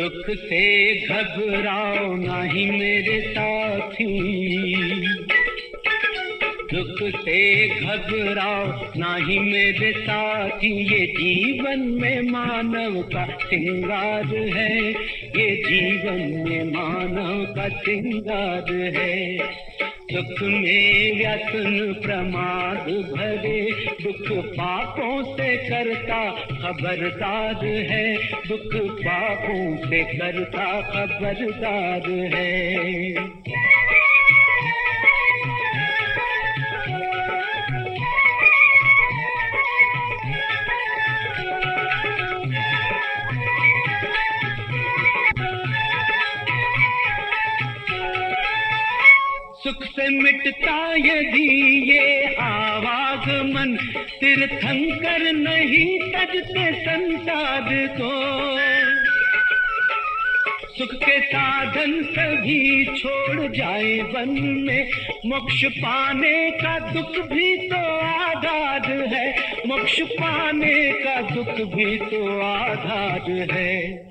दुख से घबराओ नहीं मेरे साथी। दुख से घबराओ, नहीं मेरे साथी ये जीवन में मानव का सिंगार है। ये जीवन में मानव का सिंगार है। दुख में व्यसन प्रमाद भरे, दुख पापों से करता खबरदार है। दुख पापों से करता खबरदार है। सुख से मिटता यदि ये आवागमन तीर्थंकर नहीं तजते संसार को। सुख के साधन सभी छोड़ जाए वन में, मोक्ष पाने का दुख भी तो आधार है। मोक्ष पाने का दुख भी तो आधार है।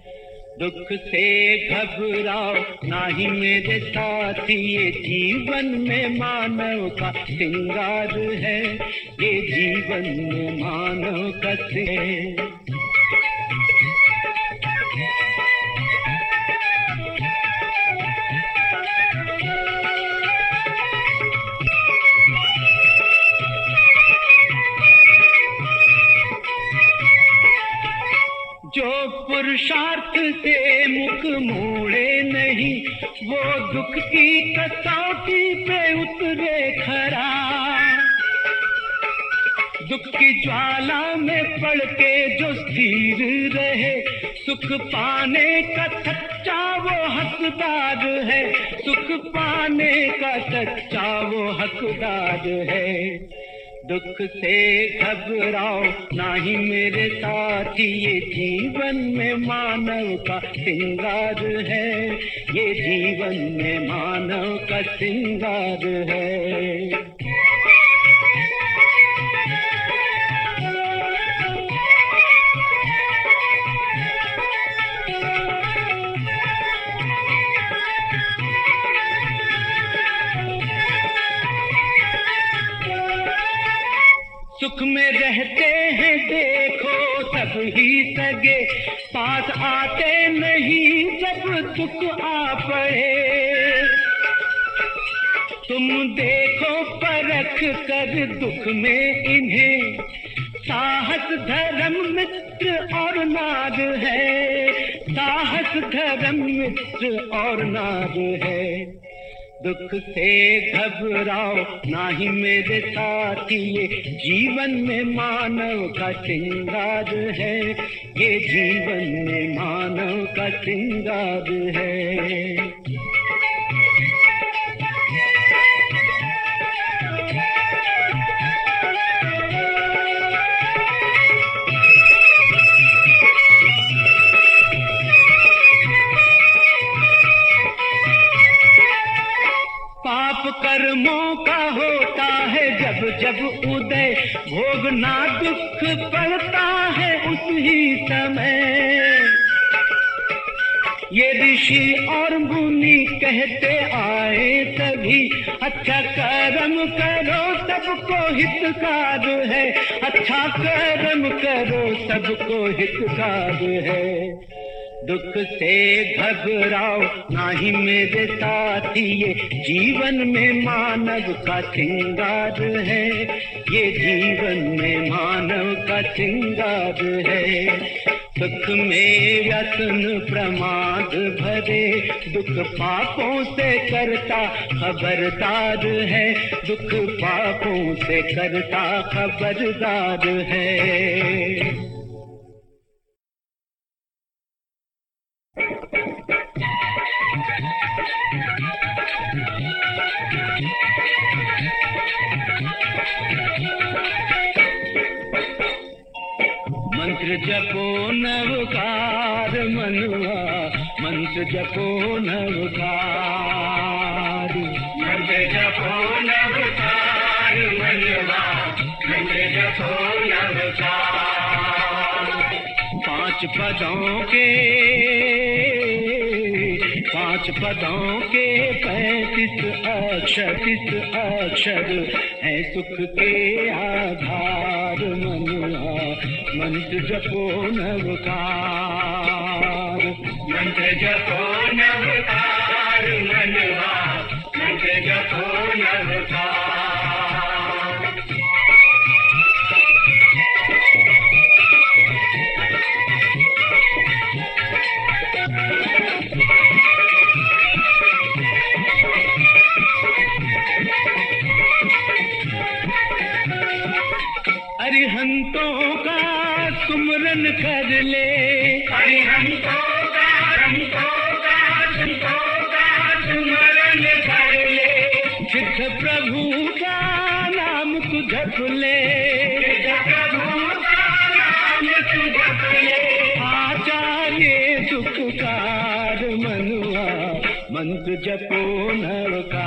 दुख से घबराओ नाही मेरे साथ ये जीवन में मानव का सिंगार है, ये जीवन में मानव का सिंगार से मुख मोड़े नहीं, वो दुख की कसौटी पे उतरे खरा। दुख की ज्वाला में पड़ के जो स्थिर रहे, सुख पाने का सच्चा वो हकदार है। सुख पाने का सच्चा वो हकदार है। दुख से घबराओ ना ही मेरे साथ, ये जीवन में मानव का सिंगार है। ये जीवन में मानव का सिंगार है। सुख में रहते हैं, देखो सब ही सगे। पास आते नहीं, जब दुख आ पड़े। तुम देखो परख कर दुख में इन्हें। साहस धर्म मित्र और नाग है। साहस धर्म मित्र और नाग है। दुख से घबराओ ना ही मेरे साथी ये जीवन में मानव का सिंगार है। ये जीवन में मानव का सिंगार है। जब उदय भोगना दुख पड़ता है उसी समय। ये ऋषि और मुनि कहते आए सभी अच्छा कर्म करो, सबको हितकार है। अच्छा कर्म करो, सबको हितकार है। दुख से घबराओ, नाही मेरे साथी, ये जीवन में मानव का सिंगार है। ये जीवन में मानव का सिंगार है। सुख में व्यसन प्रमाद भरे, दुख पापों से करता खबरदार है। दुख पापों से करता खबरदार है। मंत्र जपो नवकार मनुआ मंत्र जपो नवकार। मंत्र जपो नवकार मनवा मंत्र जपो नवकार। पाँच पदों के पाँच पदों के पैंतीस अक्षर तीस अक्षर है सुख के आधार मनुआ। मंत्र जपो नवकार मंत्र जपो नवकार मंत्र सुमरन कर ले। कर सिद्ध प्रभु का नाम तू जप ले। प्रभु का नाम तू जप ले। आचार्य सुखकार मनुआ मंत्र जपो नवकार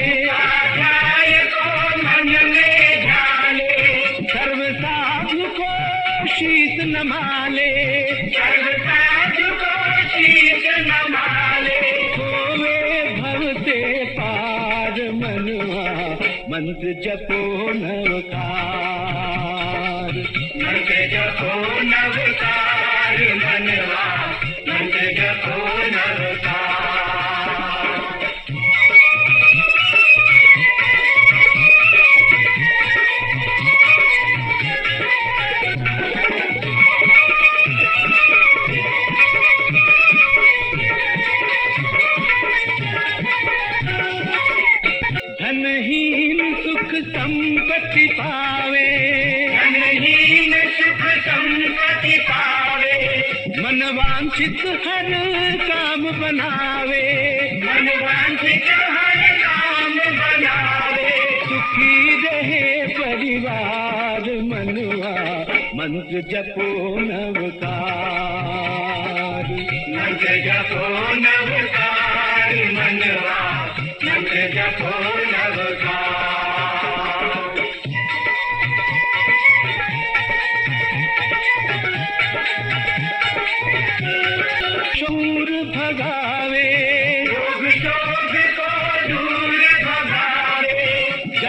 मंत्र जपो नवकार। मंत्र जपो नवकार मनवा। मंत्र जपो नवकार वांछित हर काम बनावे। मन वांछित हर काम बनावे। सुखी रहे परिवार मनुआ, मंत्र जपो नवकार। मंत्र जपो नवकार मनवा मंत्र जपो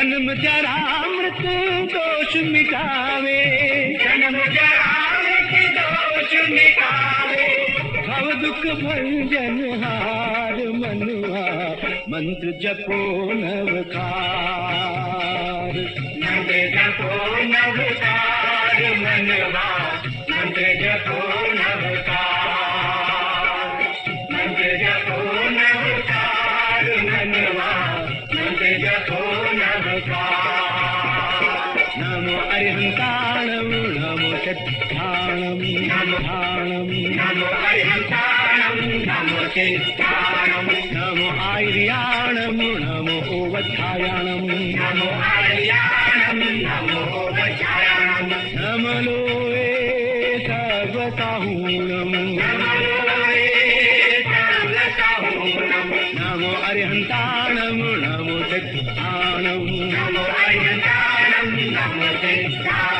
जन्म जरा मृत्यु दोष मिटावे। जन्म जरा दोष मिटावे। भव दुख भंजन हार मनुआ मंत्र जपो नवकार मंत्र जपो नवकार नमो आरियाणो नमो वायणो नम लो सभ नमो अर्हनतमो शुराण